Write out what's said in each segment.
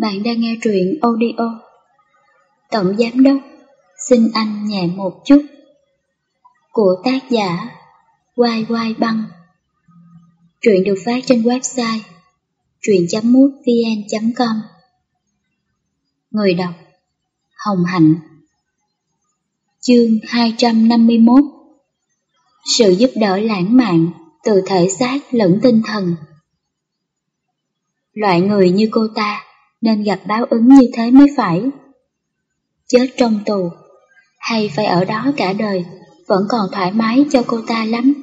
Bạn đang nghe truyện audio. Tổng Giám Đốc, xin anh nhẹ một chút. Của tác giả Quai Quai Băng. Truyện được phát trên website truyện.mútvn.com Người đọc Hồng Hạnh Chương 251 Sự giúp đỡ lãng mạn từ thể xác lẫn tinh thần Loại người như cô ta nên gặp báo ứng như thế mới phải. Chết trong tù, hay phải ở đó cả đời, vẫn còn thoải mái cho cô ta lắm.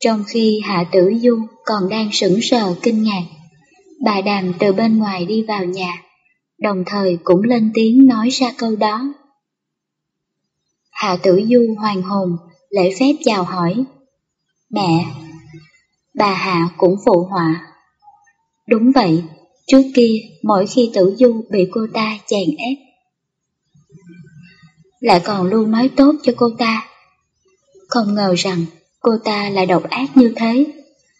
Trong khi Hạ Tử Du còn đang sững sờ kinh ngạc, bà Đàm từ bên ngoài đi vào nhà, đồng thời cũng lên tiếng nói ra câu đó. Hạ Tử Du hoàng hồn, lễ phép chào hỏi. Mẹ! Bà Hạ cũng phụ họa. Đúng vậy, trước kia mỗi khi Tử Du bị cô ta chèn ép. Lại còn luôn nói tốt cho cô ta. Không ngờ rằng cô ta lại độc ác như thế,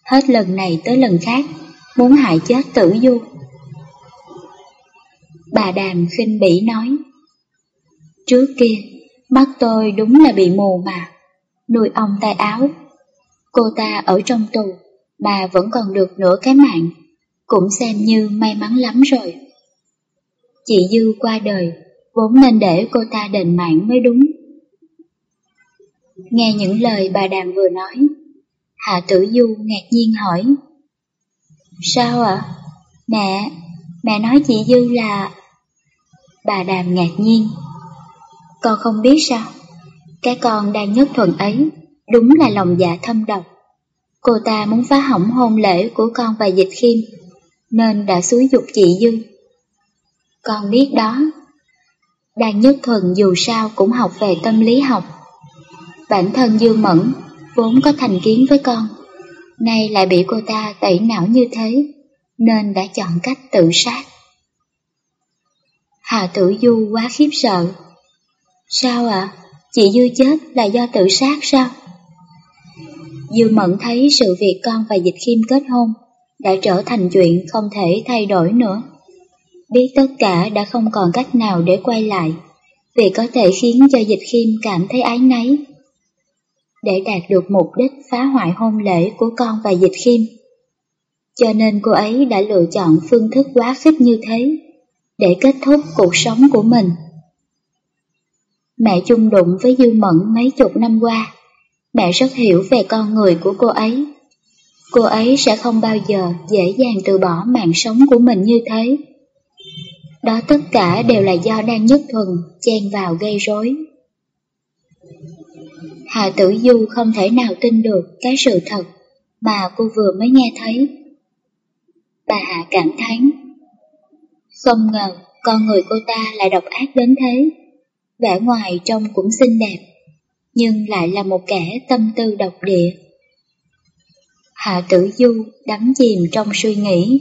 hết lần này tới lần khác, muốn hại chết Tử Du. Bà Đàm khinh bỉ nói, Trước kia, mắt tôi đúng là bị mù mà, nuôi ông tay áo. Cô ta ở trong tù, bà vẫn còn được nửa cái mạng cũng xem như may mắn lắm rồi. Chị Dư qua đời, vốn nên để cô ta đền mạng mới đúng. Nghe những lời bà Đàm vừa nói, Hạ Tử Du ngạc nhiên hỏi. Sao ạ? Mẹ, mẹ nói chị Dư là... Bà Đàm ngạc nhiên. Con không biết sao? Cái con đang nhất thuận ấy, đúng là lòng dạ thâm độc. Cô ta muốn phá hỏng hôn lễ của con và Dịch Khiêm nên đã xúi dục chị Dư. Con biết đó, Đan Nhất Thuần dù sao cũng học về tâm lý học. Bản thân Dương Mẫn vốn có thành kiến với con, nay lại bị cô ta tẩy não như thế, nên đã chọn cách tự sát. Hà Tử Du quá khiếp sợ. Sao ạ? Chị Dư chết là do tự sát sao? Dư Mẫn thấy sự việc con và Dịch Khiêm kết hôn đã trở thành chuyện không thể thay đổi nữa. Biết tất cả đã không còn cách nào để quay lại, vì có thể khiến cho Dịch Khiêm cảm thấy ái náy. Để đạt được mục đích phá hoại hôn lễ của con và Dịch Khiêm. Cho nên cô ấy đã lựa chọn phương thức quá khích như thế, để kết thúc cuộc sống của mình. Mẹ chung đụng với Dư Mẫn mấy chục năm qua, mẹ rất hiểu về con người của cô ấy cô ấy sẽ không bao giờ dễ dàng từ bỏ mạng sống của mình như thế. Đó tất cả đều là do Đan Nhất Thuần chen vào gây rối. Hạ Tử Du không thể nào tin được cái sự thật mà cô vừa mới nghe thấy. Bà Hạ cảm thán. Không ngờ con người cô ta lại độc ác đến thế. Vẻ ngoài trông cũng xinh đẹp, nhưng lại là một kẻ tâm tư độc địa. Hạ tử du đắm chìm trong suy nghĩ.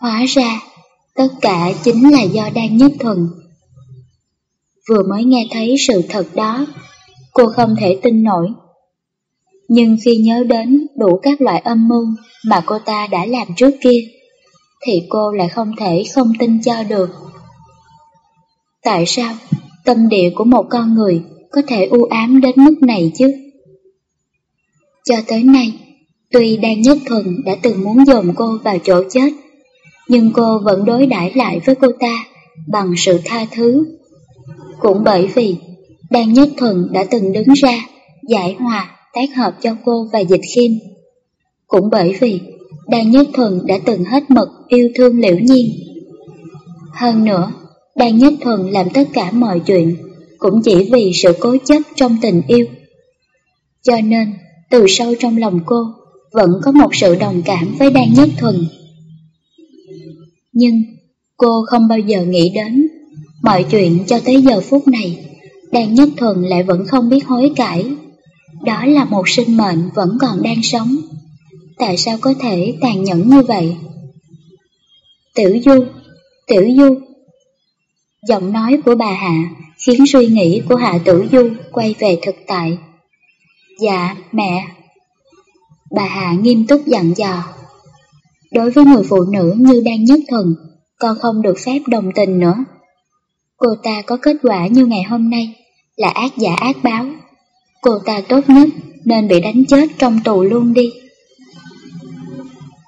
Hóa ra, tất cả chính là do Đan Nhất Thuần. Vừa mới nghe thấy sự thật đó, cô không thể tin nổi. Nhưng khi nhớ đến đủ các loại âm mưu mà cô ta đã làm trước kia, thì cô lại không thể không tin cho được. Tại sao tâm địa của một con người có thể u ám đến mức này chứ? Cho tới nay, Tuy Đan Nhất Thuần đã từng muốn dồn cô vào chỗ chết, nhưng cô vẫn đối đãi lại với cô ta bằng sự tha thứ. Cũng bởi vì Đan Nhất Thuần đã từng đứng ra giải hòa tác hợp cho cô và Dịch Khiêm. Cũng bởi vì Đan Nhất Thuần đã từng hết mực yêu thương Liễu Nhiên. Hơn nữa, Đan Nhất Thuần làm tất cả mọi chuyện cũng chỉ vì sự cố chấp trong tình yêu. Cho nên, từ sâu trong lòng cô vẫn có một sự đồng cảm với Đan Nhất Thuần. Nhưng cô không bao giờ nghĩ đến mọi chuyện cho tới giờ phút này, Đan Nhất Thuần lại vẫn không biết hối cải. Đó là một sinh mệnh vẫn còn đang sống. Tại sao có thể tàn nhẫn như vậy? Tiểu Du, Tiểu Du Giọng nói của bà Hạ khiến suy nghĩ của Hạ Tử Du quay về thực tại. Dạ, mẹ, Bà Hạ nghiêm túc dặn dò. Đối với người phụ nữ như đang nhất thần con không được phép đồng tình nữa. Cô ta có kết quả như ngày hôm nay là ác giả ác báo. Cô ta tốt nhất nên bị đánh chết trong tù luôn đi.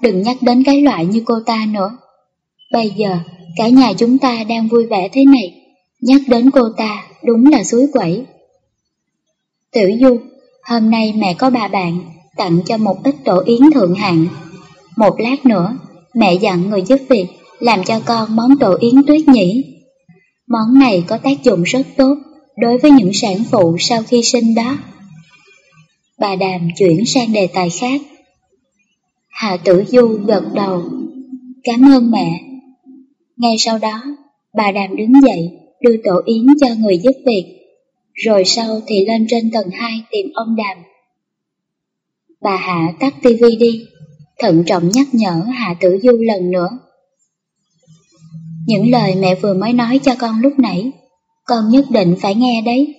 Đừng nhắc đến cái loại như cô ta nữa. Bây giờ, cả nhà chúng ta đang vui vẻ thế này, nhắc đến cô ta đúng là suối quẩy. Tiểu Du, hôm nay mẹ có bà bạn tặng cho một ít tổ yến thượng hạng. Một lát nữa, mẹ dặn người giúp việc làm cho con món tổ yến tuyết nhỉ. Món này có tác dụng rất tốt đối với những sản phụ sau khi sinh đó. Bà Đàm chuyển sang đề tài khác. Hạ Tử Du gật đầu. Cảm ơn mẹ. Ngay sau đó, bà Đàm đứng dậy đưa tổ yến cho người giúp việc. Rồi sau thì lên trên tầng 2 tìm ông Đàm. Bà Hạ tắt tivi đi, thận trọng nhắc nhở Hạ Tử Du lần nữa. Những lời mẹ vừa mới nói cho con lúc nãy, con nhất định phải nghe đấy.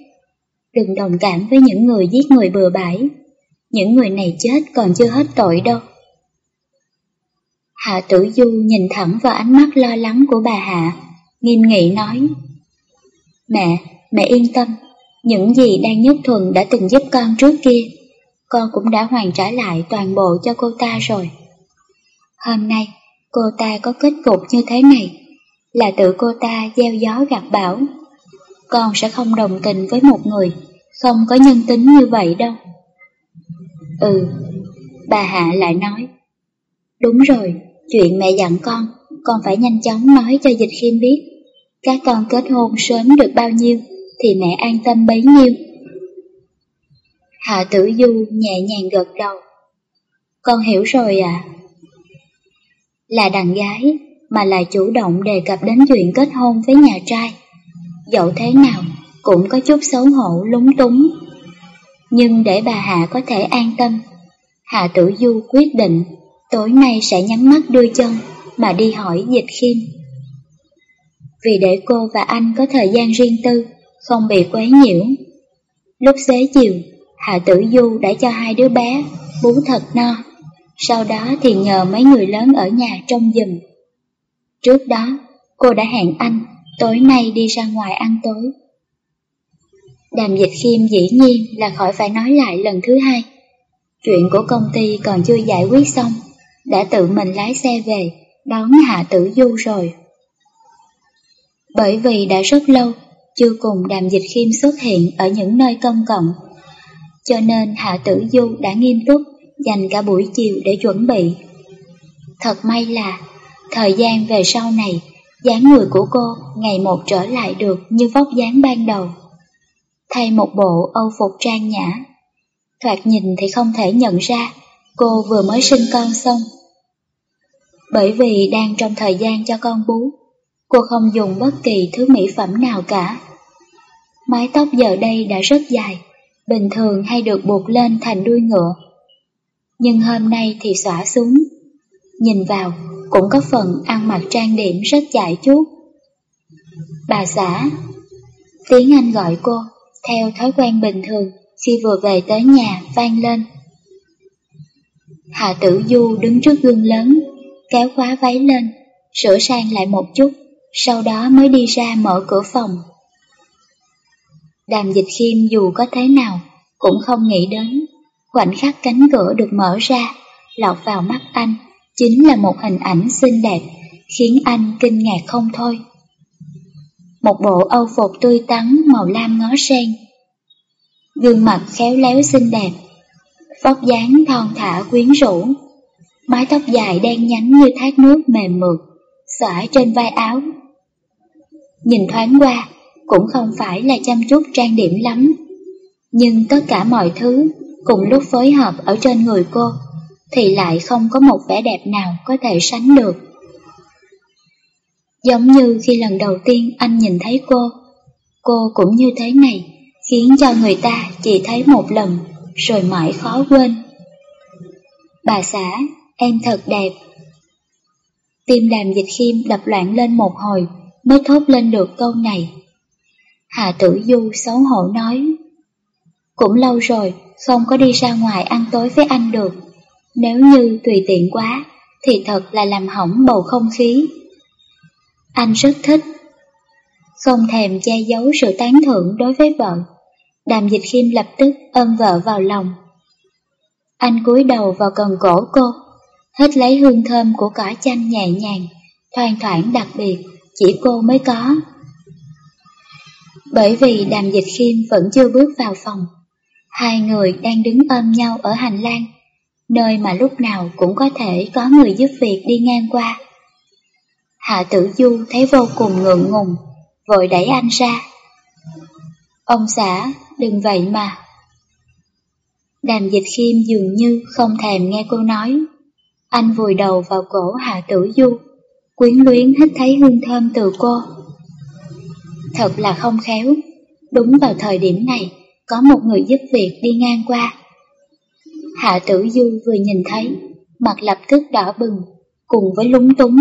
Đừng đồng cảm với những người giết người bừa bãi, những người này chết còn chưa hết tội đâu. Hạ Tử Du nhìn thẳng vào ánh mắt lo lắng của bà Hạ, nghiêm nghị nói. Mẹ, mẹ yên tâm, những gì đang nhất thuần đã từng giúp con trước kia, con cũng đã hoàn trả lại toàn bộ cho cô ta rồi. Hôm nay, cô ta có kết cục như thế này, là tự cô ta gieo gió gặt bão. Con sẽ không đồng tình với một người không có nhân tính như vậy đâu. Ừ, bà Hạ lại nói. Đúng rồi, chuyện mẹ dặn con, con phải nhanh chóng nói cho Dịch Khiêm biết. Các con kết hôn sớm được bao nhiêu thì mẹ an tâm bấy nhiêu. Hạ tử du nhẹ nhàng gật đầu. Con hiểu rồi à. Là đàn gái mà lại chủ động đề cập đến chuyện kết hôn với nhà trai. Dẫu thế nào cũng có chút xấu hổ lúng túng. Nhưng để bà Hạ có thể an tâm, Hạ Tử Du quyết định tối nay sẽ nhắm mắt đưa chân mà đi hỏi Dịch Khiêm. Vì để cô và anh có thời gian riêng tư, không bị quấy nhiễu. Lúc xế chiều, Hạ Tử Du đã cho hai đứa bé bú thật no, sau đó thì nhờ mấy người lớn ở nhà trông giùm. Trước đó, cô đã hẹn anh tối nay đi ra ngoài ăn tối. Đàm dịch khiêm dĩ nhiên là khỏi phải nói lại lần thứ hai. Chuyện của công ty còn chưa giải quyết xong, đã tự mình lái xe về, đón Hạ Tử Du rồi. Bởi vì đã rất lâu chưa cùng đàm dịch khiêm xuất hiện ở những nơi công cộng. Cho nên Hạ Tử Du đã nghiêm túc dành cả buổi chiều để chuẩn bị. Thật may là, thời gian về sau này, dáng người của cô ngày một trở lại được như vóc dáng ban đầu. Thay một bộ âu phục trang nhã, thoạt nhìn thì không thể nhận ra cô vừa mới sinh con xong. Bởi vì đang trong thời gian cho con bú, cô không dùng bất kỳ thứ mỹ phẩm nào cả. Mái tóc giờ đây đã rất dài, bình thường hay được buộc lên thành đuôi ngựa. Nhưng hôm nay thì xõa xuống. Nhìn vào, cũng có phần ăn mặc trang điểm rất dại chút. Bà xã, tiếng Anh gọi cô, theo thói quen bình thường khi vừa về tới nhà vang lên. Hạ tử du đứng trước gương lớn, kéo khóa váy lên, sửa sang lại một chút, sau đó mới đi ra mở cửa phòng. Đàm dịch khiêm dù có thế nào, cũng không nghĩ đến. Khoảnh khắc cánh cửa được mở ra, lọt vào mắt anh, chính là một hình ảnh xinh đẹp, khiến anh kinh ngạc không thôi. Một bộ âu phục tươi tắn màu lam ngó sen. Gương mặt khéo léo xinh đẹp, vóc dáng thon thả quyến rũ, mái tóc dài đen nhánh như thác nước mềm mượt, xõa trên vai áo. Nhìn thoáng qua, cũng không phải là chăm chút trang điểm lắm. Nhưng tất cả mọi thứ cùng lúc phối hợp ở trên người cô thì lại không có một vẻ đẹp nào có thể sánh được. Giống như khi lần đầu tiên anh nhìn thấy cô, cô cũng như thế này, khiến cho người ta chỉ thấy một lần rồi mãi khó quên. Bà xã, em thật đẹp. Tim đàm dịch khiêm đập loạn lên một hồi mới thốt lên được câu này. Hà Tử Du xấu hổ nói. Cũng lâu rồi, không có đi ra ngoài ăn tối với anh được. Nếu như tùy tiện quá, thì thật là làm hỏng bầu không khí. Anh rất thích. Không thèm che giấu sự tán thưởng đối với vợ, đàm dịch khiêm lập tức ôm vợ vào lòng. Anh cúi đầu vào cần cổ cô, hít lấy hương thơm của cỏ chanh nhẹ nhàng, thoang thoảng đặc biệt, chỉ cô mới có. Bởi vì đàm dịch khiêm vẫn chưa bước vào phòng, hai người đang đứng ôm nhau ở hành lang, nơi mà lúc nào cũng có thể có người giúp việc đi ngang qua. Hạ tử du thấy vô cùng ngượng ngùng, vội đẩy anh ra. Ông xã, đừng vậy mà. Đàm dịch khiêm dường như không thèm nghe cô nói. Anh vùi đầu vào cổ Hạ tử du, quyến luyến hít thấy hương thơm từ cô. Thật là không khéo, đúng vào thời điểm này, có một người giúp việc đi ngang qua. Hạ tử du vừa nhìn thấy, mặt lập tức đỏ bừng, cùng với lúng túng,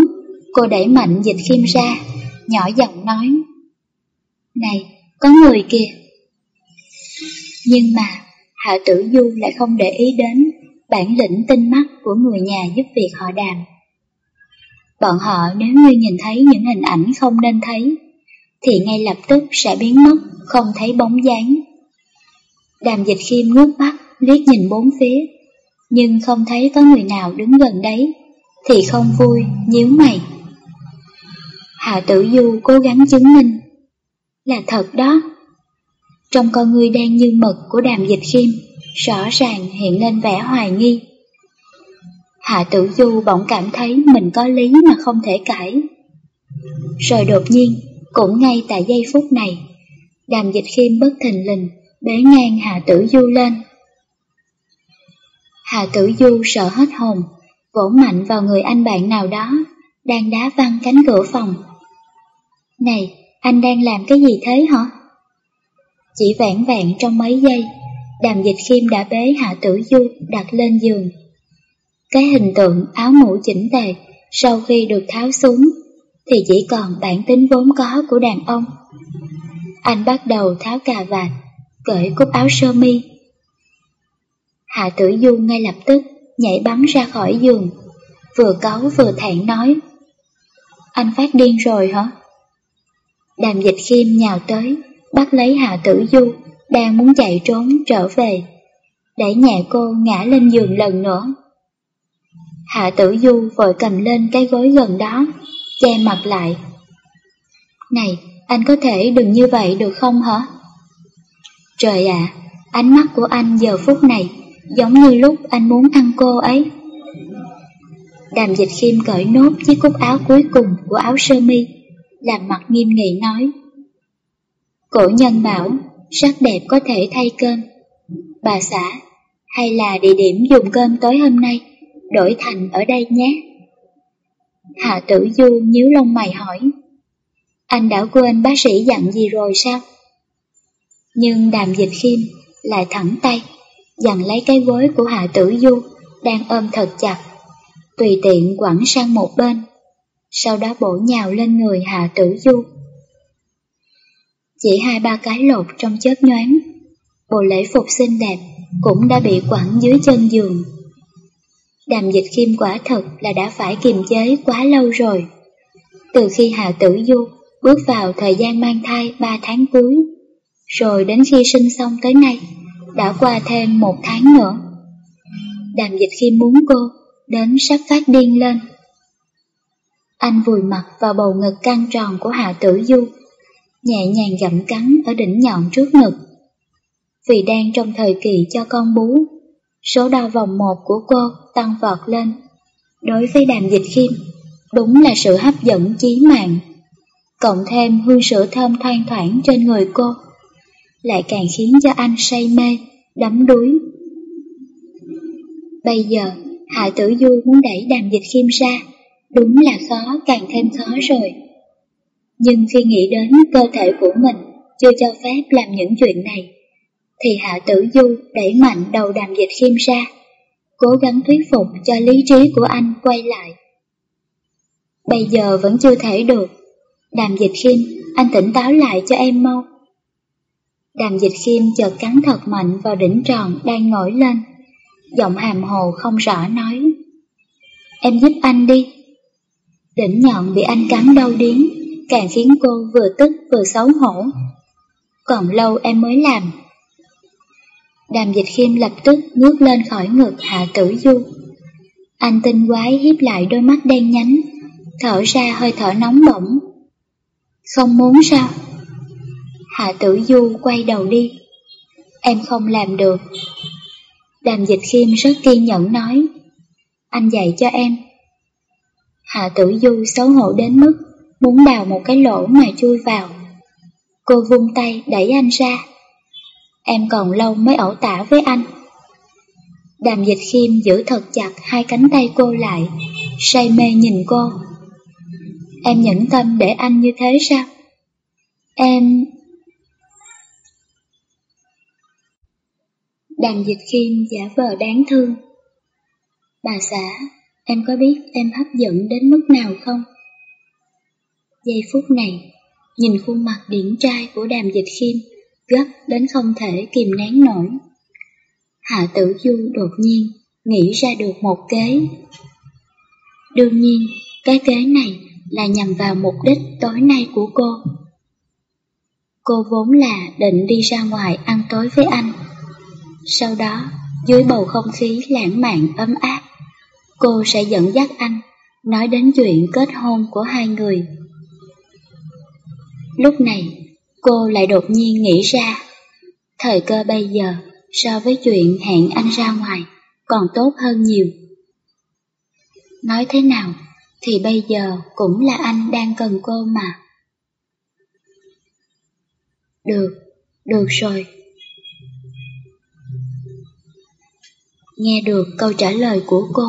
cô đẩy mạnh dịch khiêm ra, nhỏ giọng nói. Này, có người kìa. Nhưng mà, Hạ tử du lại không để ý đến bản lĩnh tinh mắt của người nhà giúp việc họ đàm. Bọn họ nếu như nhìn thấy những hình ảnh không nên thấy, thì ngay lập tức sẽ biến mất, không thấy bóng dáng. Đàm dịch khiêm ngước mắt, liếc nhìn bốn phía, nhưng không thấy có người nào đứng gần đấy, thì không vui, nhíu mày. Hạ tử du cố gắng chứng minh, là thật đó. Trong con người đen như mực của đàm dịch khiêm, rõ ràng hiện lên vẻ hoài nghi. Hạ tử du bỗng cảm thấy mình có lý mà không thể cãi. Rồi đột nhiên, cũng ngay tại giây phút này, đàm dịch khiêm bất thình lình bế ngang Hạ tử du lên. Hạ tử du sợ hết hồn, vỗ mạnh vào người anh bạn nào đó, đang đá văng cánh cửa phòng. Này, anh đang làm cái gì thế hả? Chỉ vẹn vẹn trong mấy giây, đàm dịch khiêm đã bế Hạ tử du đặt lên giường. Cái hình tượng áo mũ chỉnh tề sau khi được tháo xuống thì chỉ còn bản tính vốn có của đàn ông. Anh bắt đầu tháo cà vạt, cởi cúc áo sơ mi. Hạ tử du ngay lập tức nhảy bắn ra khỏi giường, vừa cáu vừa thẹn nói. Anh phát điên rồi hả? Đàm dịch khiêm nhào tới, bắt lấy Hạ tử du, đang muốn chạy trốn trở về, đẩy nhẹ cô ngã lên giường lần nữa. Hạ tử du vội cầm lên cái gối gần đó, che mặt lại. Này, anh có thể đừng như vậy được không hả? Trời ạ, ánh mắt của anh giờ phút này giống như lúc anh muốn ăn cô ấy. Đàm dịch khiêm cởi nốt chiếc cúc áo cuối cùng của áo sơ mi, làm mặt nghiêm nghị nói. Cổ nhân bảo, sắc đẹp có thể thay cơm. Bà xã, hay là địa điểm dùng cơm tối hôm nay, đổi thành ở đây nhé. Hạ tử du nhíu lông mày hỏi. Anh đã quên bác sĩ dặn gì rồi sao? Nhưng đàm dịch khiêm lại thẳng tay, dặn lấy cái gối của hạ tử du, đang ôm thật chặt, tùy tiện quẳng sang một bên, sau đó bổ nhào lên người hạ tử du. Chỉ hai ba cái lột trong chớp nhoáng, bộ lễ phục xinh đẹp cũng đã bị quẳng dưới chân giường. Đàm dịch khiêm quả thật là đã phải kiềm chế quá lâu rồi. Từ khi Hào Tử Du bước vào thời gian mang thai 3 tháng cuối, rồi đến khi sinh xong tới nay, đã qua thêm một tháng nữa. Đàm dịch khiêm muốn cô, đến sắp phát điên lên. Anh vùi mặt vào bầu ngực căng tròn của Hạ Tử Du, nhẹ nhàng gặm cắn ở đỉnh nhọn trước ngực. Vì đang trong thời kỳ cho con bú, số đo vòng một của cô tăng vọt lên. Đối với đàm dịch khiêm, đúng là sự hấp dẫn chí mạng. Cộng thêm hương sữa thơm thoang thoảng trên người cô, lại càng khiến cho anh say mê, đắm đuối. Bây giờ, Hạ Tử Du muốn đẩy đàm dịch khiêm ra, đúng là khó càng thêm khó rồi. Nhưng khi nghĩ đến cơ thể của mình chưa cho phép làm những chuyện này, thì Hạ Tử Du đẩy mạnh đầu đàm dịch khiêm ra, cố gắng thuyết phục cho lý trí của anh quay lại. Bây giờ vẫn chưa thể được. Đàm dịch khiêm, anh tỉnh táo lại cho em mau. Đàm dịch khiêm chợt cắn thật mạnh vào đỉnh tròn đang nổi lên, giọng hàm hồ không rõ nói. em giúp anh đi. Đỉnh nhọn bị anh cắn đau điếng, càng khiến cô vừa tức vừa xấu hổ. Còn lâu em mới làm. Đàm dịch khiêm lập tức ngước lên khỏi ngực Hạ Tử Du. Anh tinh quái hiếp lại đôi mắt đen nhánh, thở ra hơi thở nóng bỏng. Không muốn sao? Hạ Tử Du quay đầu đi. Em không làm được. Đàm dịch khiêm rất kiên nhẫn nói. Anh dạy cho em. Hạ Tử Du xấu hổ đến mức muốn đào một cái lỗ mà chui vào. Cô vung tay đẩy anh ra. Em còn lâu mới ẩu tả với anh. Đàm dịch khiêm giữ thật chặt hai cánh tay cô lại, say mê nhìn cô. Em nhẫn tâm để anh như thế sao? Em... Đàm dịch khiêm giả vờ đáng thương. Bà xã, em có biết em hấp dẫn đến mức nào không? Giây phút này, nhìn khuôn mặt điển trai của đàm dịch khiêm, gấp đến không thể kìm nén nổi. Hạ tử du đột nhiên nghĩ ra được một kế. Đương nhiên, cái kế này là nhằm vào mục đích tối nay của cô. Cô vốn là định đi ra ngoài ăn tối với anh. Sau đó, dưới bầu không khí lãng mạn ấm áp, cô sẽ dẫn dắt anh nói đến chuyện kết hôn của hai người. Lúc này, cô lại đột nhiên nghĩ ra, thời cơ bây giờ so với chuyện hẹn anh ra ngoài còn tốt hơn nhiều. Nói thế nào thì bây giờ cũng là anh đang cần cô mà. Được, được rồi. Nghe được câu trả lời của cô,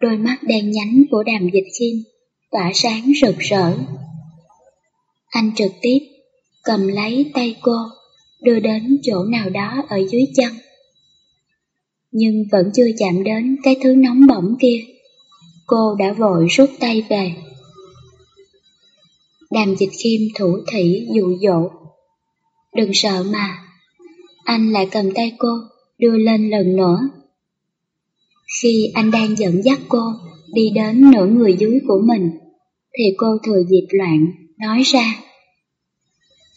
đôi mắt đen nhánh của đàm dịch khiêm tỏa sáng rực rỡ. Anh trực tiếp cầm lấy tay cô, đưa đến chỗ nào đó ở dưới chân. Nhưng vẫn chưa chạm đến cái thứ nóng bỏng kia. Cô đã vội rút tay về. Đàm dịch khiêm thủ thủy dụ dỗ. Đừng sợ mà. Anh lại cầm tay cô, đưa lên lần nữa. Khi anh đang dẫn dắt cô đi đến nửa người dưới của mình, thì cô thừa dịp loạn, nói ra.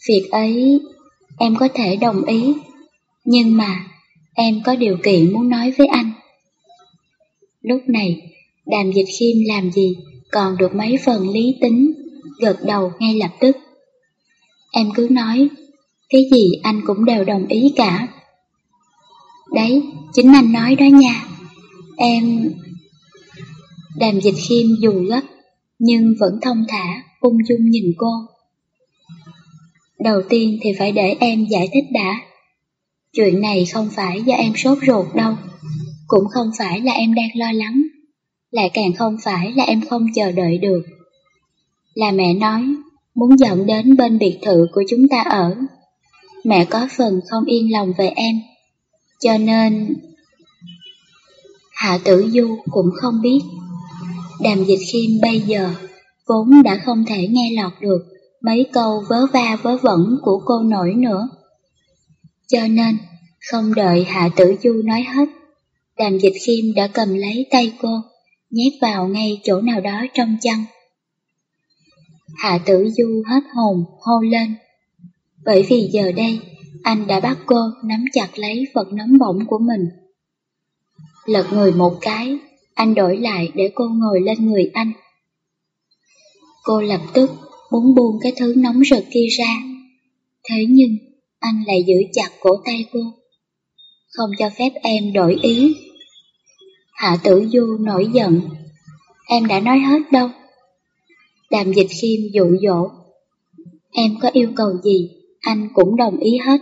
Việc ấy em có thể đồng ý, nhưng mà em có điều kiện muốn nói với anh. Lúc này, đàm dịch khiêm làm gì còn được mấy phần lý tính, gật đầu ngay lập tức. Em cứ nói, cái gì anh cũng đều đồng ý cả. Đấy, chính anh nói đó nha. Em... Đàm dịch khiêm dù gấp, nhưng vẫn thông thả, ung dung nhìn cô. Đầu tiên thì phải để em giải thích đã. Chuyện này không phải do em sốt ruột đâu, cũng không phải là em đang lo lắng, lại càng không phải là em không chờ đợi được. Là mẹ nói, muốn dẫn đến bên biệt thự của chúng ta ở. Mẹ có phần không yên lòng về em, cho nên... Hạ tử du cũng không biết. Đàm dịch khiêm bây giờ vốn đã không thể nghe lọt được mấy câu vớ va vớ vẩn của cô nổi nữa. Cho nên, không đợi Hạ Tử Du nói hết, đàm dịch khiêm đã cầm lấy tay cô, nhét vào ngay chỗ nào đó trong chân. Hạ Tử Du hết hồn, hô lên. Bởi vì giờ đây, anh đã bắt cô nắm chặt lấy vật nóng bỏng của mình. Lật người một cái, anh đổi lại để cô ngồi lên người anh. Cô lập tức muốn buông cái thứ nóng rực kia ra. Thế nhưng, anh lại giữ chặt cổ tay cô. Không cho phép em đổi ý. Hạ tử du nổi giận. Em đã nói hết đâu. Đàm dịch khiêm dụ dỗ. Em có yêu cầu gì, anh cũng đồng ý hết.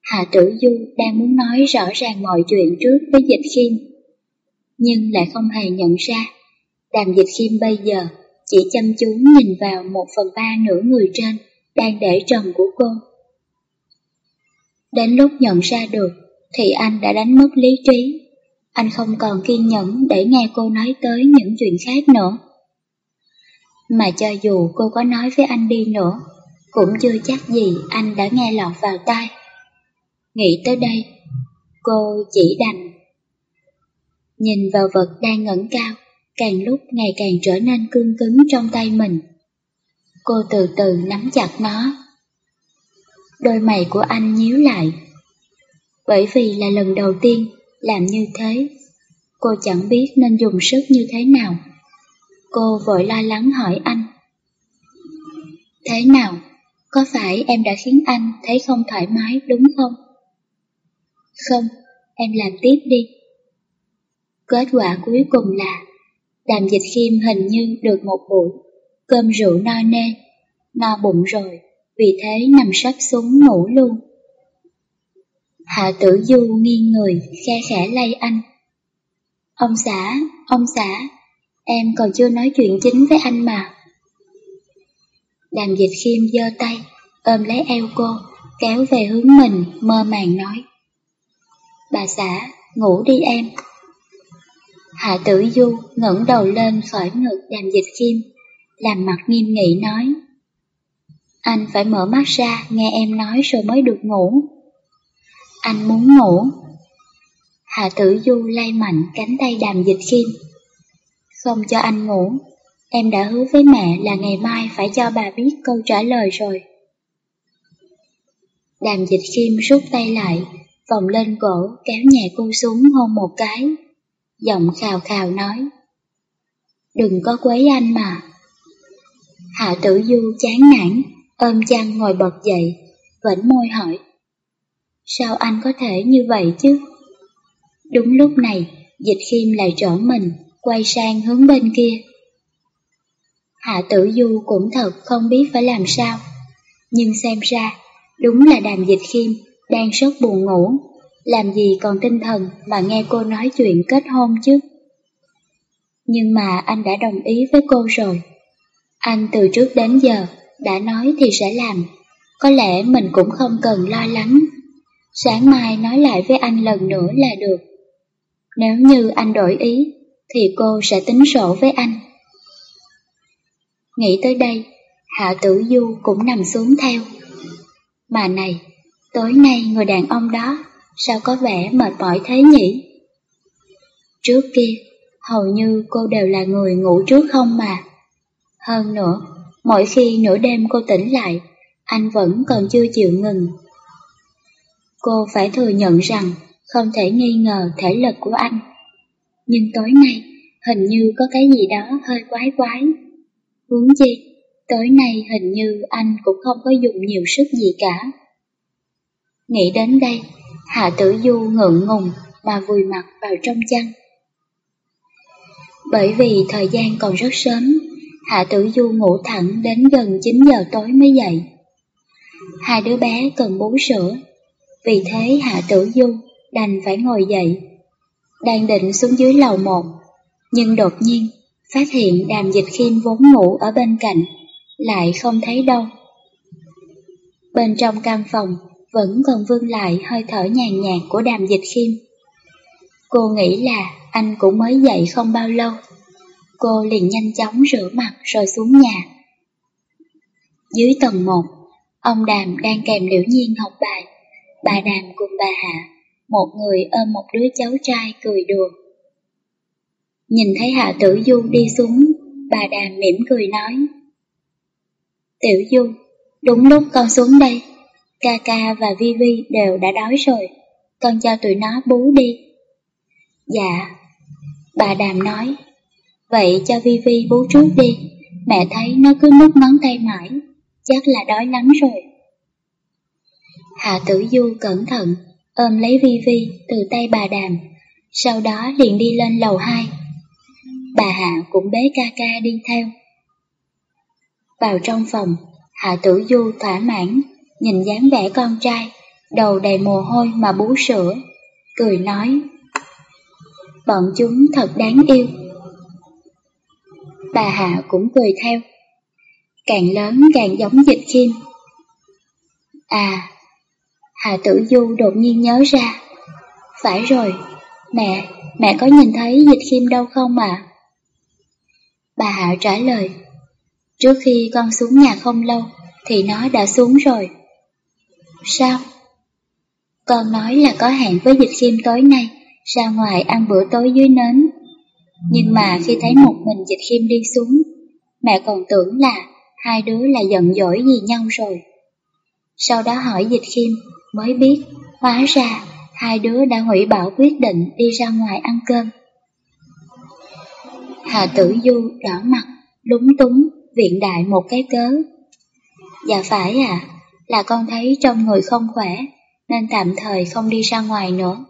Hạ tử du đang muốn nói rõ ràng mọi chuyện trước với dịch khiêm. Nhưng lại không hề nhận ra, đàm dịch khiêm bây giờ chỉ chăm chú nhìn vào một phần ba nửa người trên đang để trần của cô. Đến lúc nhận ra được thì anh đã đánh mất lý trí. Anh không còn kiên nhẫn để nghe cô nói tới những chuyện khác nữa. Mà cho dù cô có nói với anh đi nữa, cũng chưa chắc gì anh đã nghe lọt vào tai. Nghĩ tới đây, cô chỉ đành. nhìn vào vật đang ngẩng cao, càng lúc ngày càng trở nên cương cứng trong tay mình. Cô từ từ nắm chặt nó. Đôi mày của anh nhíu lại. Bởi vì là lần đầu tiên làm như thế, cô chẳng biết nên dùng sức như thế nào. Cô vội lo lắng hỏi anh. Thế nào? Có phải em đã khiến anh thấy không thoải mái đúng không? Không, em làm tiếp đi. Kết quả cuối cùng là Đàm dịch khiêm hình như được một buổi cơm rượu no nê, no bụng rồi, vì thế nằm sắp xuống ngủ luôn. Hạ tử du nghiêng người, khe khẽ lay anh. Ông xã, ông xã, em còn chưa nói chuyện chính với anh mà. Đàm dịch khiêm giơ tay, ôm lấy eo cô, kéo về hướng mình, mơ màng nói. Bà xã, ngủ đi em. Hạ tử du ngẩng đầu lên khỏi ngực đàm dịch khiêm, làm mặt nghiêm nghị nói. Anh phải mở mắt ra nghe em nói rồi mới được ngủ. Anh muốn ngủ. Hạ tử du lay mạnh cánh tay đàm dịch khiêm. Không cho anh ngủ, em đã hứa với mẹ là ngày mai phải cho bà biết câu trả lời rồi. Đàm dịch khiêm rút tay lại, vòng lên cổ kéo nhẹ cô xuống hôn một cái. Giọng khào khào nói. Đừng có quấy anh mà. Hạ tử du chán nản, ôm chăn ngồi bật dậy, vẫn môi hỏi. Sao anh có thể như vậy chứ? Đúng lúc này, dịch khiêm lại trở mình, quay sang hướng bên kia. Hạ tử du cũng thật không biết phải làm sao, nhưng xem ra, đúng là đàm dịch khiêm đang rất buồn ngủ, làm gì còn tinh thần mà nghe cô nói chuyện kết hôn chứ. Nhưng mà anh đã đồng ý với cô rồi. Anh từ trước đến giờ đã nói thì sẽ làm, có lẽ mình cũng không cần lo lắng. Sáng mai nói lại với anh lần nữa là được. Nếu như anh đổi ý, thì cô sẽ tính sổ với anh. Nghĩ tới đây, Hạ Tử Du cũng nằm xuống theo. Mà này, tối nay người đàn ông đó sao có vẻ mệt mỏi thế nhỉ? Trước kia, hầu như cô đều là người ngủ trước không mà. Hơn nữa, mỗi khi nửa đêm cô tỉnh lại, anh vẫn còn chưa chịu ngừng. Cô phải thừa nhận rằng không thể nghi ngờ thể lực của anh. Nhưng tối nay, hình như có cái gì đó hơi quái quái. Huống chi, tối nay hình như anh cũng không có dùng nhiều sức gì cả. Nghĩ đến đây, Hạ Tử Du ngượng ngùng mà vùi mặt vào trong chăn. Bởi vì thời gian còn rất sớm, Hạ Tử Du ngủ thẳng đến gần 9 giờ tối mới dậy. Hai đứa bé cần bú sữa, vì thế Hạ Tử Du đành phải ngồi dậy. Đang định xuống dưới lầu một, nhưng đột nhiên phát hiện đàm dịch khiêm vốn ngủ ở bên cạnh, lại không thấy đâu. Bên trong căn phòng vẫn còn vương lại hơi thở nhàn nhạt của đàm dịch khiêm. Cô nghĩ là anh cũng mới dậy không bao lâu. Cô liền nhanh chóng rửa mặt rồi xuống nhà. Dưới tầng 1, ông Đàm đang kèm Liễu Nhiên học bài. Bà Đàm cùng bà Hạ, một người ôm một đứa cháu trai cười đùa. Nhìn thấy Hạ Tử Du đi xuống, bà Đàm mỉm cười nói. Tiểu Du, đúng lúc con xuống đây, Kaka và Vivi đều đã đói rồi, con cho tụi nó bú đi. Dạ, bà Đàm nói, vậy cho Vivi bú trước đi, mẹ thấy nó cứ mút ngón tay mãi, chắc là đói lắm rồi. Hạ tử du cẩn thận, ôm lấy Vivi từ tay bà Đàm, sau đó liền đi lên lầu 2. Bà Hạ cũng bế Kaka đi theo. Vào trong phòng, Hạ tử du thỏa mãn nhìn dáng vẻ con trai, đầu đầy mồ hôi mà bú sữa, cười nói. Bọn chúng thật đáng yêu. Bà Hạ cũng cười theo. Càng lớn càng giống dịch khiêm. À, Hạ Tử Du đột nhiên nhớ ra. Phải rồi, mẹ, mẹ có nhìn thấy dịch khiêm đâu không ạ? Bà Hạ trả lời. Trước khi con xuống nhà không lâu, thì nó đã xuống rồi. Sao? Con nói là có hẹn với dịch khiêm tối nay, ra ngoài ăn bữa tối dưới nến. Nhưng mà khi thấy một mình dịch khiêm đi xuống, mẹ còn tưởng là hai đứa là giận dỗi gì nhau rồi. Sau đó hỏi dịch khiêm mới biết hóa ra hai đứa đã hủy bỏ quyết định đi ra ngoài ăn cơm. Hà Tử Du đỏ mặt, lúng túng, viện đại một cái cớ. Dạ phải à, là con thấy trong người không khỏe, nên tạm thời không đi ra ngoài nữa.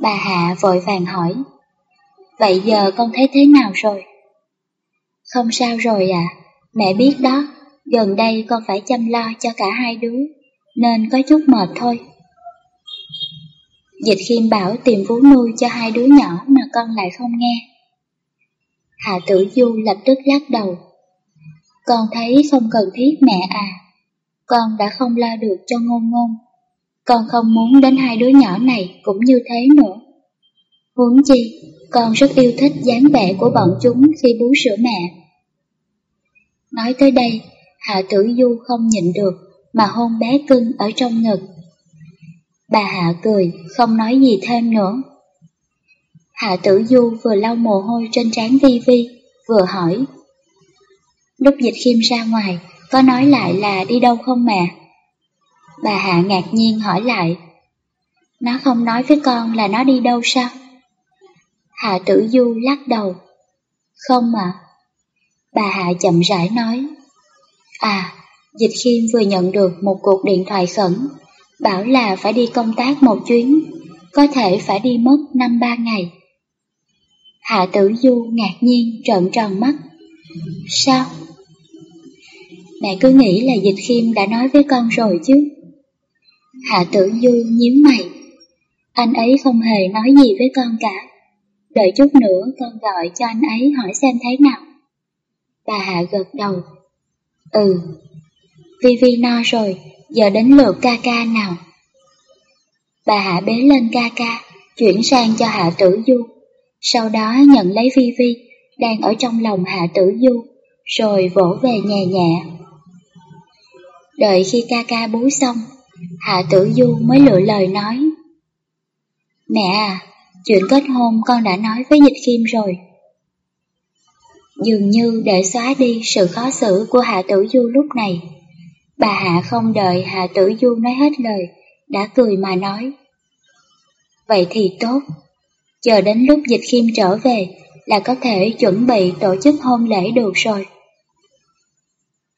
Bà Hạ vội vàng hỏi, vậy giờ con thấy thế nào rồi? Không sao rồi à, mẹ biết đó, gần đây con phải chăm lo cho cả hai đứa, nên có chút mệt thôi. Dịch khiêm bảo tìm vú nuôi cho hai đứa nhỏ mà con lại không nghe. Hạ tử du lập tức lắc đầu. Con thấy không cần thiết mẹ à, con đã không lo được cho ngôn ngôn. Con không muốn đến hai đứa nhỏ này cũng như thế nữa. Huống chi, con rất yêu thích dáng vẻ của bọn chúng khi bú sữa mẹ. Nói tới đây, Hạ Tử Du không nhịn được mà hôn bé cưng ở trong ngực. Bà Hạ cười, không nói gì thêm nữa. Hạ Tử Du vừa lau mồ hôi trên trán Vi Vi, vừa hỏi. Lúc dịch khiêm ra ngoài, có nói lại là đi đâu không mẹ? Bà Hạ ngạc nhiên hỏi lại. Nó không nói với con là nó đi đâu sao? Hạ Tử Du lắc đầu. Không mà. Bà Hạ chậm rãi nói. À, Dịch Khiêm vừa nhận được một cuộc điện thoại khẩn, bảo là phải đi công tác một chuyến, có thể phải đi mất năm ba ngày. Hạ Tử Du ngạc nhiên trợn tròn mắt. Sao? Mẹ cứ nghĩ là Dịch Khiêm đã nói với con rồi chứ. Hạ Tử Du nhíu mày. Anh ấy không hề nói gì với con cả. Đợi chút nữa con gọi cho anh ấy hỏi xem thế nào. Bà Hạ gật đầu. Ừ. Vi Vi no rồi, giờ đến lượt ca ca nào. Bà Hạ bế lên ca ca, chuyển sang cho Hạ Tử Du. Sau đó nhận lấy Vi Vi, đang ở trong lòng Hạ Tử Du, rồi vỗ về nhẹ nhẹ. Đợi khi ca ca bú xong, Hạ Tử Du mới lựa lời nói. Mẹ à, chuyện kết hôn con đã nói với Dịch kim rồi. Dường như để xóa đi sự khó xử của Hạ Tử Du lúc này, bà Hạ không đợi Hạ Tử Du nói hết lời, đã cười mà nói. Vậy thì tốt, chờ đến lúc Dịch kim trở về là có thể chuẩn bị tổ chức hôn lễ được rồi.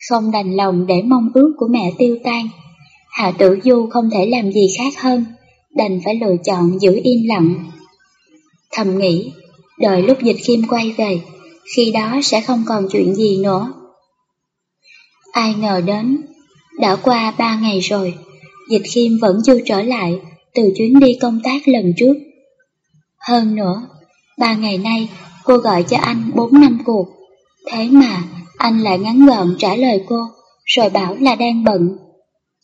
Không đành lòng để mong ước của mẹ tiêu tan, Hạ Tử Du không thể làm gì khác hơn, đành phải lựa chọn giữ im lặng. Thầm nghĩ, đợi lúc dịch khiêm quay về, khi đó sẽ không còn chuyện gì nữa. Ai ngờ đến, đã qua ba ngày rồi, dịch khiêm vẫn chưa trở lại từ chuyến đi công tác lần trước. Hơn nữa, ba ngày nay cô gọi cho anh bốn năm cuộc, thế mà anh lại ngắn gọn trả lời cô, rồi bảo là đang bận.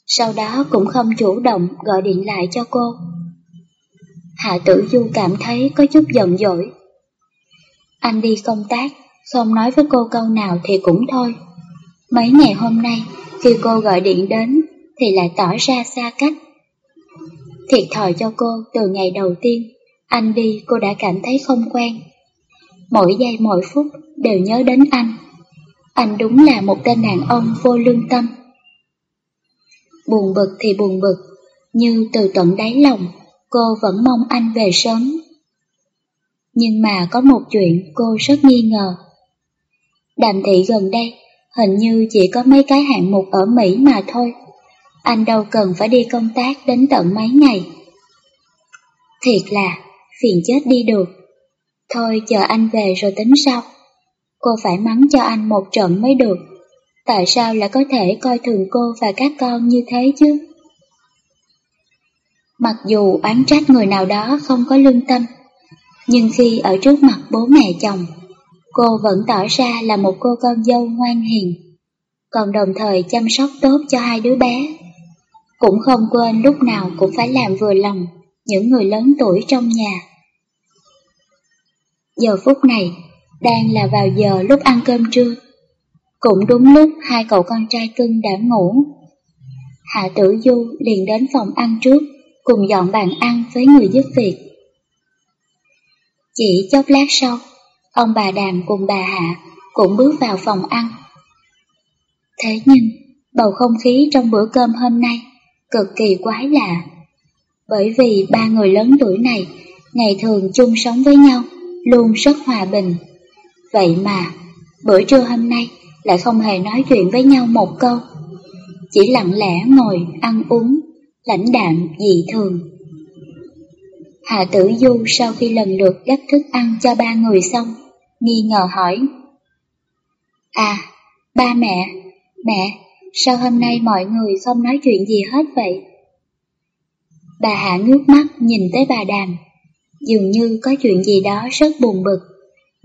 Sau đó cũng không chủ động gọi điện lại cho cô. Hạ Tử Du cảm thấy có chút giận dỗi. Anh đi công tác, không nói với cô câu nào thì cũng thôi. Mấy ngày hôm nay, khi cô gọi điện đến, thì lại tỏ ra xa cách. Thiệt thòi cho cô từ ngày đầu tiên, anh đi cô đã cảm thấy không quen. Mỗi giây mỗi phút đều nhớ đến anh. Anh đúng là một tên đàn ông vô lương tâm. Buồn bực thì buồn bực, như từ tận đáy lòng, cô vẫn mong anh về sớm. Nhưng mà có một chuyện cô rất nghi ngờ. Đàm thị gần đây, hình như chỉ có mấy cái hạng mục ở Mỹ mà thôi. Anh đâu cần phải đi công tác đến tận mấy ngày. Thiệt là, phiền chết đi được. Thôi chờ anh về rồi tính sau. Cô phải mắng cho anh một trận mới được. Tại sao lại có thể coi thường cô và các con như thế chứ? Mặc dù oán trách người nào đó không có lương tâm, nhưng khi ở trước mặt bố mẹ chồng, cô vẫn tỏ ra là một cô con dâu ngoan hiền, còn đồng thời chăm sóc tốt cho hai đứa bé. Cũng không quên lúc nào cũng phải làm vừa lòng những người lớn tuổi trong nhà. Giờ phút này, đang là vào giờ lúc ăn cơm trưa. Cũng đúng lúc hai cậu con trai cưng đã ngủ. Hạ Tử Du liền đến phòng ăn trước, cùng dọn bàn ăn với người giúp việc. Chỉ chốc lát sau, ông bà Đàm cùng bà Hạ cũng bước vào phòng ăn. Thế nhưng, bầu không khí trong bữa cơm hôm nay cực kỳ quái lạ. Bởi vì ba người lớn tuổi này ngày thường chung sống với nhau luôn rất hòa bình. Vậy mà, bữa trưa hôm nay lại không hề nói chuyện với nhau một câu. Chỉ lặng lẽ ngồi ăn uống, lãnh đạm dị thường. Hạ tử du sau khi lần lượt gấp thức ăn cho ba người xong, nghi ngờ hỏi. À, ba mẹ, mẹ, sao hôm nay mọi người không nói chuyện gì hết vậy? Bà Hạ ngước mắt nhìn tới bà Đàm, dường như có chuyện gì đó rất buồn bực,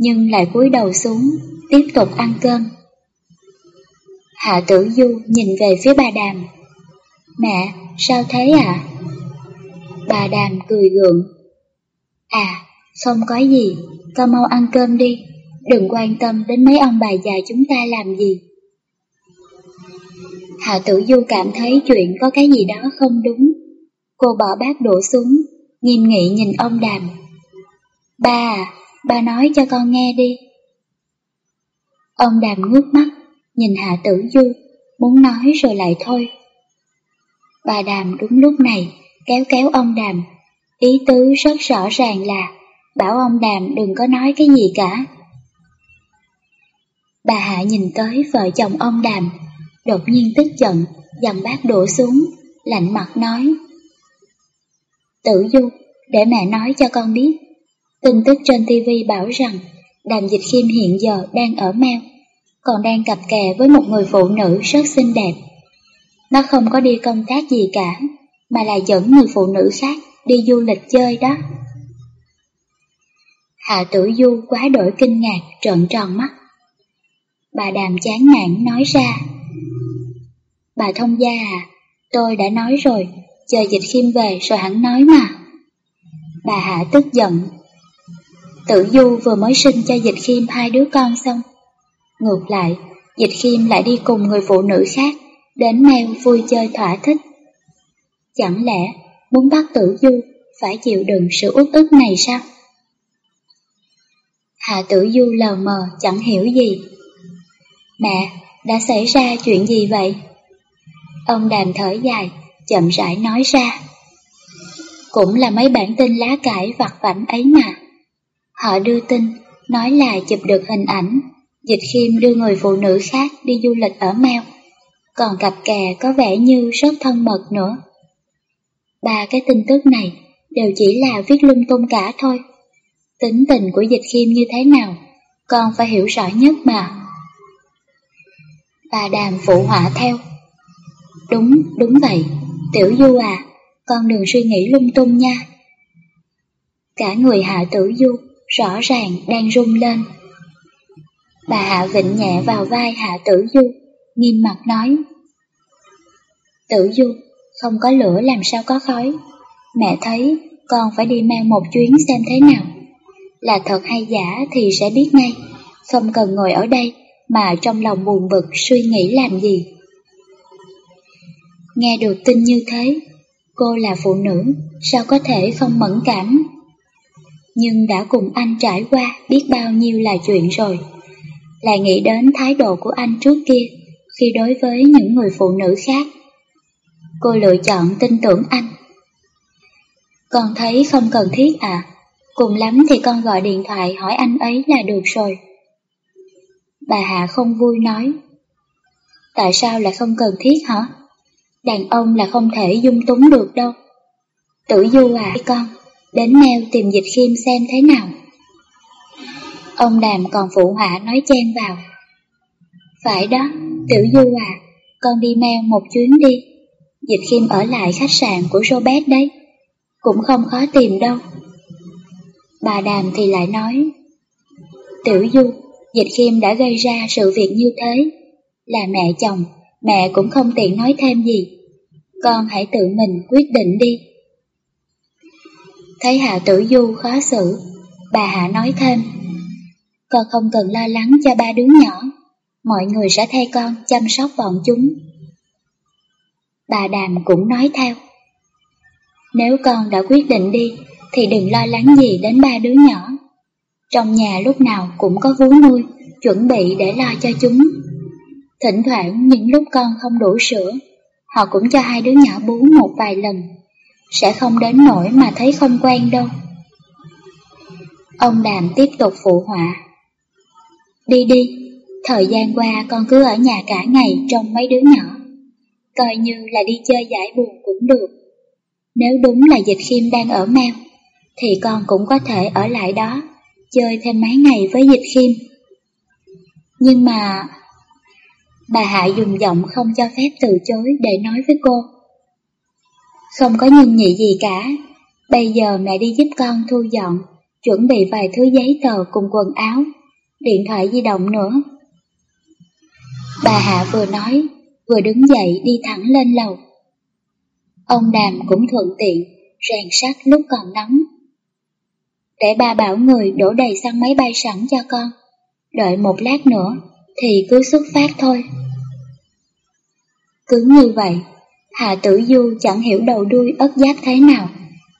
nhưng lại cúi đầu xuống, tiếp tục ăn cơm. Hạ tử du nhìn về phía bà Đàm. Mẹ, sao thế ạ? À? Bà Đàm cười gượng. À, không có gì, con mau ăn cơm đi, đừng quan tâm đến mấy ông bà già chúng ta làm gì. Hạ tử du cảm thấy chuyện có cái gì đó không đúng. Cô bỏ bát đổ xuống, nghiêm nghị nhìn ông Đàm. Ba à, ba nói cho con nghe đi. Ông Đàm ngước mắt, nhìn Hạ tử du, muốn nói rồi lại thôi. Bà Đàm đúng lúc này kéo kéo ông Đàm, ý tứ rất rõ ràng là bảo ông Đàm đừng có nói cái gì cả. Bà Hạ nhìn tới vợ chồng ông Đàm, đột nhiên tức giận, dầm bát đổ xuống, lạnh mặt nói. Tử Du, để mẹ nói cho con biết. Tin tức trên TV bảo rằng Đàm Dịch Khiêm hiện giờ đang ở Mao, còn đang cặp kè với một người phụ nữ rất xinh đẹp. Nó không có đi công tác gì cả, mà là dẫn người phụ nữ khác đi du lịch chơi đó. Hạ tử du quá đổi kinh ngạc trợn tròn mắt. Bà đàm chán nản nói ra. Bà thông gia à, tôi đã nói rồi, chờ dịch khiêm về rồi hẳn nói mà. Bà Hạ tức giận. Tử Du vừa mới sinh cho dịch khiêm hai đứa con xong. Ngược lại, dịch khiêm lại đi cùng người phụ nữ khác đến mèo vui chơi thỏa thích. Chẳng lẽ muốn bắt tử du phải chịu đựng sự uất ức này sao? Hạ tử du lờ mờ chẳng hiểu gì. Mẹ, đã xảy ra chuyện gì vậy? Ông đàm thở dài, chậm rãi nói ra. Cũng là mấy bản tin lá cải vặt vảnh ấy mà. Họ đưa tin, nói là chụp được hình ảnh, dịch khiêm đưa người phụ nữ khác đi du lịch ở Mèo còn cặp kè có vẻ như rất thân mật nữa. Ba cái tin tức này đều chỉ là viết lung tung cả thôi. Tính tình của dịch khiêm như thế nào, con phải hiểu rõ nhất mà. Bà đàm phụ họa theo. Đúng, đúng vậy, tiểu du à, con đừng suy nghĩ lung tung nha. Cả người hạ tử du rõ ràng đang rung lên. Bà hạ vịnh nhẹ vào vai hạ tử du, nghiêm mặt nói. Tử Du, không có lửa làm sao có khói. Mẹ thấy con phải đi mang một chuyến xem thế nào. Là thật hay giả thì sẽ biết ngay, không cần ngồi ở đây mà trong lòng buồn bực suy nghĩ làm gì. Nghe được tin như thế, cô là phụ nữ, sao có thể không mẫn cảm? Nhưng đã cùng anh trải qua biết bao nhiêu là chuyện rồi. Lại nghĩ đến thái độ của anh trước kia khi đối với những người phụ nữ khác. Cô lựa chọn tin tưởng anh. Con thấy không cần thiết à, cùng lắm thì con gọi điện thoại hỏi anh ấy là được rồi. Bà Hạ không vui nói. Tại sao lại không cần thiết hả? Đàn ông là không thể dung túng được đâu. Tử Du à con, đến mail tìm dịch khiêm xem thế nào. Ông Đàm còn phụ họa nói chen vào. Phải đó, Tiểu Du à, con đi mail một chuyến đi. Dịch Khiêm ở lại khách sạn của Robert đấy, cũng không khó tìm đâu. Bà Đàm thì lại nói, Tiểu Du, Dịch Khiêm đã gây ra sự việc như thế, là mẹ chồng, mẹ cũng không tiện nói thêm gì. Con hãy tự mình quyết định đi. Thấy Hạ Tử Du khó xử, bà Hạ nói thêm, con không cần lo lắng cho ba đứa nhỏ, mọi người sẽ thay con chăm sóc bọn chúng. Bà Đàm cũng nói theo. Nếu con đã quyết định đi, thì đừng lo lắng gì đến ba đứa nhỏ. Trong nhà lúc nào cũng có vú nuôi, chuẩn bị để lo cho chúng. Thỉnh thoảng những lúc con không đủ sữa, họ cũng cho hai đứa nhỏ bú một vài lần. Sẽ không đến nỗi mà thấy không quen đâu. Ông Đàm tiếp tục phụ họa. Đi đi, thời gian qua con cứ ở nhà cả ngày trong mấy đứa nhỏ. Coi như là đi chơi giải buồn cũng được. Nếu đúng là dịch khiêm đang ở meo, thì con cũng có thể ở lại đó, chơi thêm mấy ngày với dịch khiêm. Nhưng mà... Bà Hạ dùng giọng không cho phép từ chối để nói với cô. Không có nhìn nhị gì cả, bây giờ mẹ đi giúp con thu dọn, chuẩn bị vài thứ giấy tờ cùng quần áo, điện thoại di động nữa. Bà Hạ vừa nói, vừa đứng dậy đi thẳng lên lầu. Ông Đàm cũng thuận tiện, rèn sắt lúc còn nóng. Để ba bảo người đổ đầy xăng máy bay sẵn cho con, đợi một lát nữa thì cứ xuất phát thôi. Cứ như vậy, Hà Tử Du chẳng hiểu đầu đuôi ất giáp thế nào,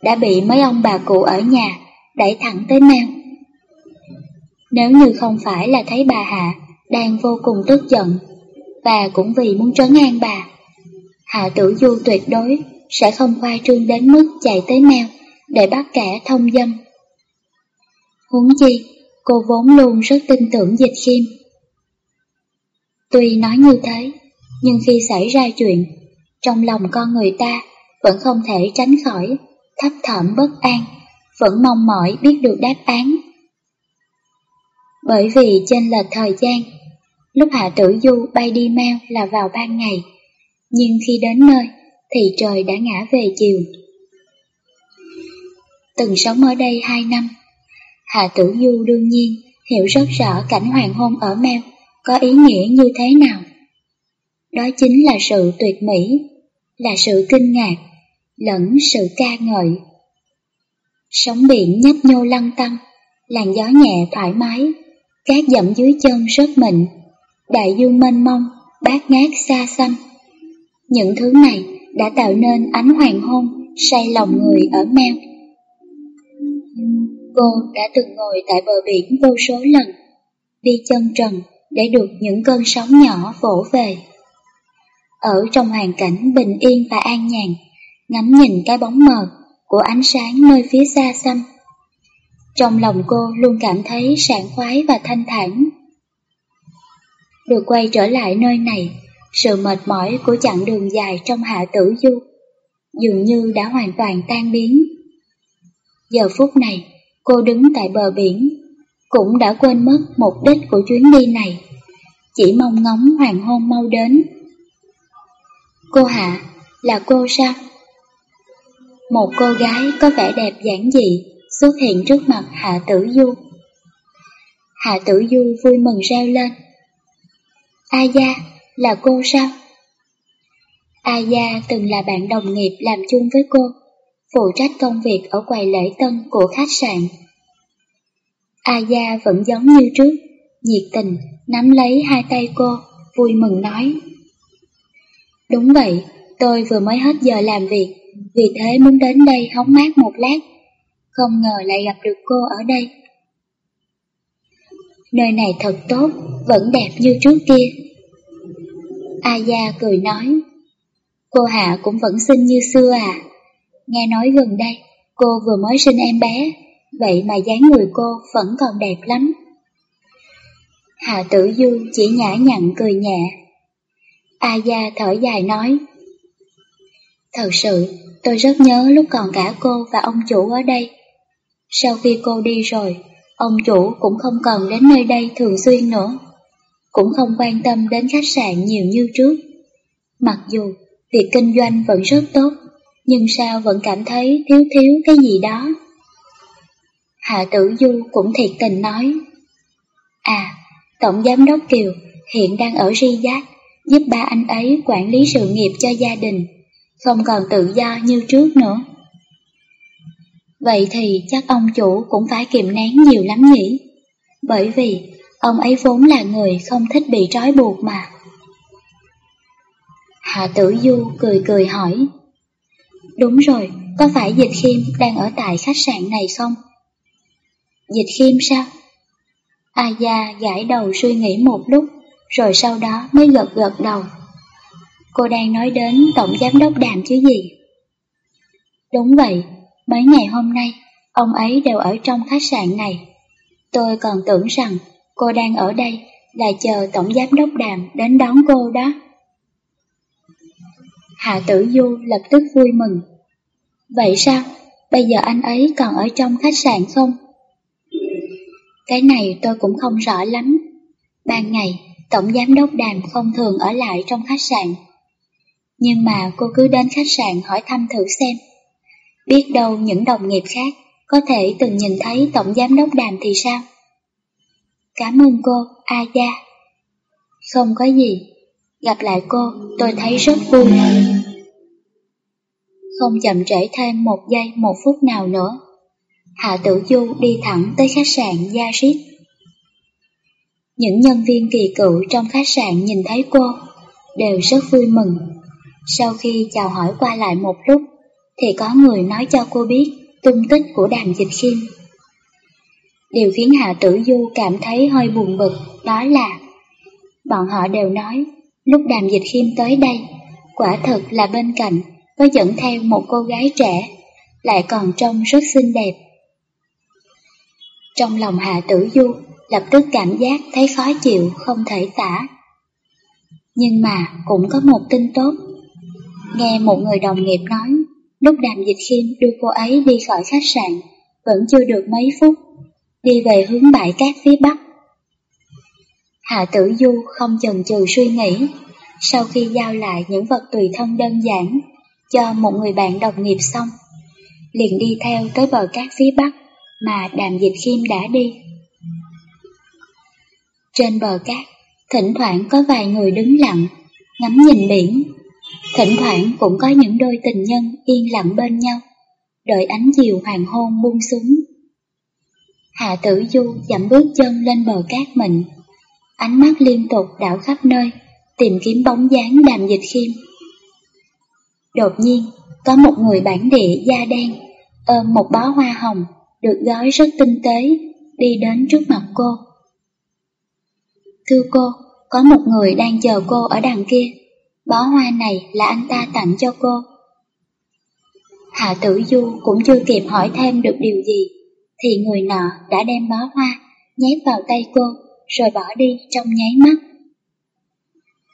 đã bị mấy ông bà cụ ở nhà đẩy thẳng tới meo. Nếu như không phải là thấy bà Hạ đang vô cùng tức giận, và cũng vì muốn trấn an bà, Hạ Tử Du tuyệt đối sẽ không khoa trương đến mức chạy tới meo để bắt kẻ thông dâm. Huống chi, cô vốn luôn rất tin tưởng dịch khiêm. Tuy nói như thế, nhưng khi xảy ra chuyện, trong lòng con người ta vẫn không thể tránh khỏi thấp thỏm bất an, vẫn mong mỏi biết được đáp án. Bởi vì trên lệch thời gian, lúc Hạ Tử Du bay đi mau là vào ban ngày, nhưng khi đến nơi thì trời đã ngã về chiều. Từng sống ở đây hai năm, Hạ Tử Du đương nhiên hiểu rất rõ cảnh hoàng hôn ở mèo có ý nghĩa như thế nào. Đó chính là sự tuyệt mỹ, là sự kinh ngạc, lẫn sự ca ngợi. Sóng biển nhấp nhô lăn tăng, làn gió nhẹ thoải mái, cát dẫm dưới chân rất mịn, đại dương mênh mông, bát ngát xa xăm. Những thứ này đã tạo nên ánh hoàng hôn say lòng người ở meo. Cô đã từng ngồi tại bờ biển vô số lần, đi chân trần để được những cơn sóng nhỏ vỗ về. Ở trong hoàn cảnh bình yên và an nhàn, ngắm nhìn cái bóng mờ của ánh sáng nơi phía xa xăm. Trong lòng cô luôn cảm thấy sảng khoái và thanh thản. Được quay trở lại nơi này, sự mệt mỏi của chặng đường dài trong hạ tử du dường như đã hoàn toàn tan biến. Giờ phút này, cô đứng tại bờ biển, cũng đã quên mất mục đích của chuyến đi này, chỉ mong ngóng hoàng hôn mau đến. Cô Hạ, là cô sao? Một cô gái có vẻ đẹp giản dị xuất hiện trước mặt Hạ Tử Du. Hạ Tử Du vui mừng reo lên. A Gia, là cô sao? A Gia từng là bạn đồng nghiệp làm chung với cô, phụ trách công việc ở quầy lễ tân của khách sạn. A Gia vẫn giống như trước, nhiệt tình, nắm lấy hai tay cô, vui mừng nói. Đúng vậy, tôi vừa mới hết giờ làm việc, vì thế muốn đến đây hóng mát một lát. Không ngờ lại gặp được cô ở đây. Nơi này thật tốt, vẫn đẹp như trước kia. Aya cười nói, cô Hạ cũng vẫn xinh như xưa à. Nghe nói gần đây, cô vừa mới sinh em bé, vậy mà dáng người cô vẫn còn đẹp lắm. Hạ Tử Du chỉ nhã nhặn cười nhẹ. A Gia thở dài nói, Thật sự, tôi rất nhớ lúc còn cả cô và ông chủ ở đây. Sau khi cô đi rồi, ông chủ cũng không còn đến nơi đây thường xuyên nữa. Cũng không quan tâm đến khách sạn nhiều như trước. Mặc dù việc kinh doanh vẫn rất tốt, nhưng sao vẫn cảm thấy thiếu thiếu cái gì đó. Hạ Tử Du cũng thiệt tình nói. À, Tổng Giám đốc Kiều hiện đang ở Riyadh giúp ba anh ấy quản lý sự nghiệp cho gia đình không còn tự do như trước nữa. Vậy thì chắc ông chủ cũng phải kiềm nén nhiều lắm nhỉ? Bởi vì ông ấy vốn là người không thích bị trói buộc mà. Hạ tử du cười cười hỏi. Đúng rồi, có phải Dịch Khiêm đang ở tại khách sạn này không? Dịch Khiêm sao? A Gia gãi đầu suy nghĩ một lúc, rồi sau đó mới gật gật đầu. Cô đang nói đến Tổng Giám Đốc Đàm chứ gì? Đúng vậy, mấy ngày hôm nay, ông ấy đều ở trong khách sạn này. Tôi còn tưởng rằng cô đang ở đây là chờ Tổng Giám Đốc Đàm đến đón cô đó. Hạ Tử Du lập tức vui mừng. Vậy sao? Bây giờ anh ấy còn ở trong khách sạn không? Cái này tôi cũng không rõ lắm. Ban ngày, Tổng Giám Đốc Đàm không thường ở lại trong khách sạn. Nhưng mà cô cứ đến khách sạn hỏi thăm thử xem. Biết đâu những đồng nghiệp khác có thể từng nhìn thấy Tổng Giám Đốc Đàm thì sao? Cảm ơn cô, A Gia. Không có gì, gặp lại cô tôi thấy rất vui. Không chậm trễ thêm một giây một phút nào nữa. Hạ Tử Du đi thẳng tới khách sạn Yarit. Những nhân viên kỳ cựu trong khách sạn nhìn thấy cô đều rất vui mừng. Sau khi chào hỏi qua lại một lúc, thì có người nói cho cô biết tung tích của đàm dịch khiêm. Điều khiến Hạ Tử Du cảm thấy hơi buồn bực đó là bọn họ đều nói lúc đàm dịch khiêm tới đây, quả thật là bên cạnh có dẫn theo một cô gái trẻ, lại còn trông rất xinh đẹp. Trong lòng Hạ Tử Du lập tức cảm giác thấy khó chịu không thể tả. Nhưng mà cũng có một tin tốt. Nghe một người đồng nghiệp nói, lúc đàm dịch khiêm đưa cô ấy đi khỏi khách sạn, vẫn chưa được mấy phút, đi về hướng bãi cát phía bắc. Hạ Tử Du không chần chừ suy nghĩ, sau khi giao lại những vật tùy thân đơn giản cho một người bạn đồng nghiệp xong, liền đi theo tới bờ cát phía bắc mà Đàm Dịch Khiêm đã đi. Trên bờ cát, thỉnh thoảng có vài người đứng lặng, ngắm nhìn biển. Thỉnh thoảng cũng có những đôi tình nhân yên lặng bên nhau, đợi ánh chiều hoàng hôn buông xuống. Hạ tử du dặm bước chân lên bờ cát mịn, ánh mắt liên tục đảo khắp nơi, tìm kiếm bóng dáng đàm dịch khiêm. Đột nhiên, có một người bản địa da đen, ôm một bó hoa hồng, được gói rất tinh tế, đi đến trước mặt cô. Thưa cô, có một người đang chờ cô ở đằng kia. Bó hoa này là anh ta tặng cho cô. Hạ tử du cũng chưa kịp hỏi thêm được điều gì, thì người nọ đã đem bó hoa nhét vào tay cô, rồi bỏ đi trong nháy mắt.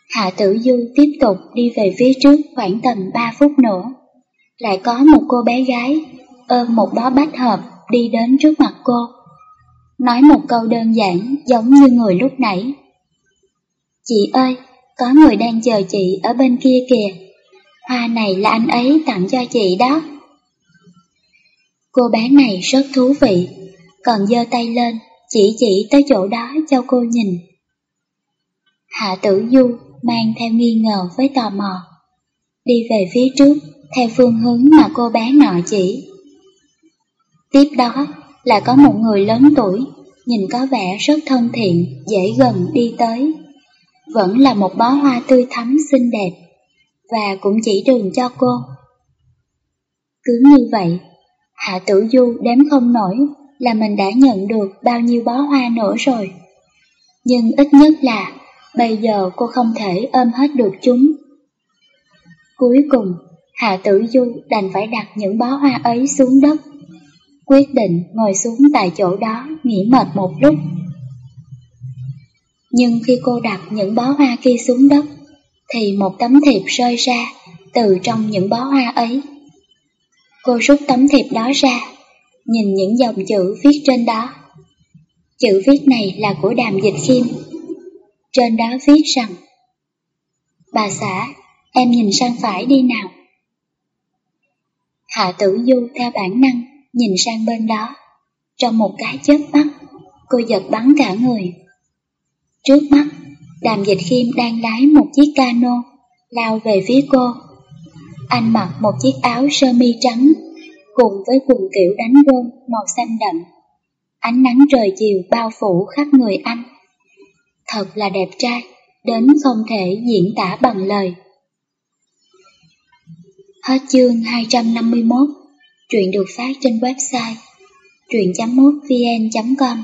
Hạ tử du tiếp tục đi về phía trước khoảng tầm 3 phút nữa. Lại có một cô bé gái ôm một bó bách hợp đi đến trước mặt cô. Nói một câu đơn giản giống như người lúc nãy. Chị ơi, có người đang chờ chị ở bên kia kìa. Hoa này là anh ấy tặng cho chị đó. Cô bé này rất thú vị, còn giơ tay lên, chỉ chỉ tới chỗ đó cho cô nhìn. Hạ tử du mang theo nghi ngờ với tò mò. Đi về phía trước, theo phương hướng mà cô bé nọ chỉ. Tiếp đó là có một người lớn tuổi, nhìn có vẻ rất thân thiện, dễ gần đi tới. Vẫn là một bó hoa tươi thắm xinh đẹp, và cũng chỉ đường cho cô. Cứ như vậy, Hạ Tử Du đếm không nổi là mình đã nhận được bao nhiêu bó hoa nữa rồi. Nhưng ít nhất là bây giờ cô không thể ôm hết được chúng. Cuối cùng, Hạ Tử Du đành phải đặt những bó hoa ấy xuống đất quyết định ngồi xuống tại chỗ đó nghỉ mệt một lúc. Nhưng khi cô đặt những bó hoa kia xuống đất, thì một tấm thiệp rơi ra từ trong những bó hoa ấy. Cô rút tấm thiệp đó ra, nhìn những dòng chữ viết trên đó. Chữ viết này là của đàm dịch khiêm. Trên đó viết rằng Bà xã, em nhìn sang phải đi nào. Hạ tử du theo bản năng nhìn sang bên đó. Trong một cái chớp mắt, cô giật bắn cả người. Trước mắt, đàm dịch khiêm đang lái một chiếc cano, lao về phía cô. Anh mặc một chiếc áo sơ mi trắng, cùng với quần kiểu đánh rôn màu xanh đậm. Ánh nắng trời chiều bao phủ khắp người anh. Thật là đẹp trai, đến không thể diễn tả bằng lời. Hết chương 251 Truyện được phát trên website truyện.mútvn.com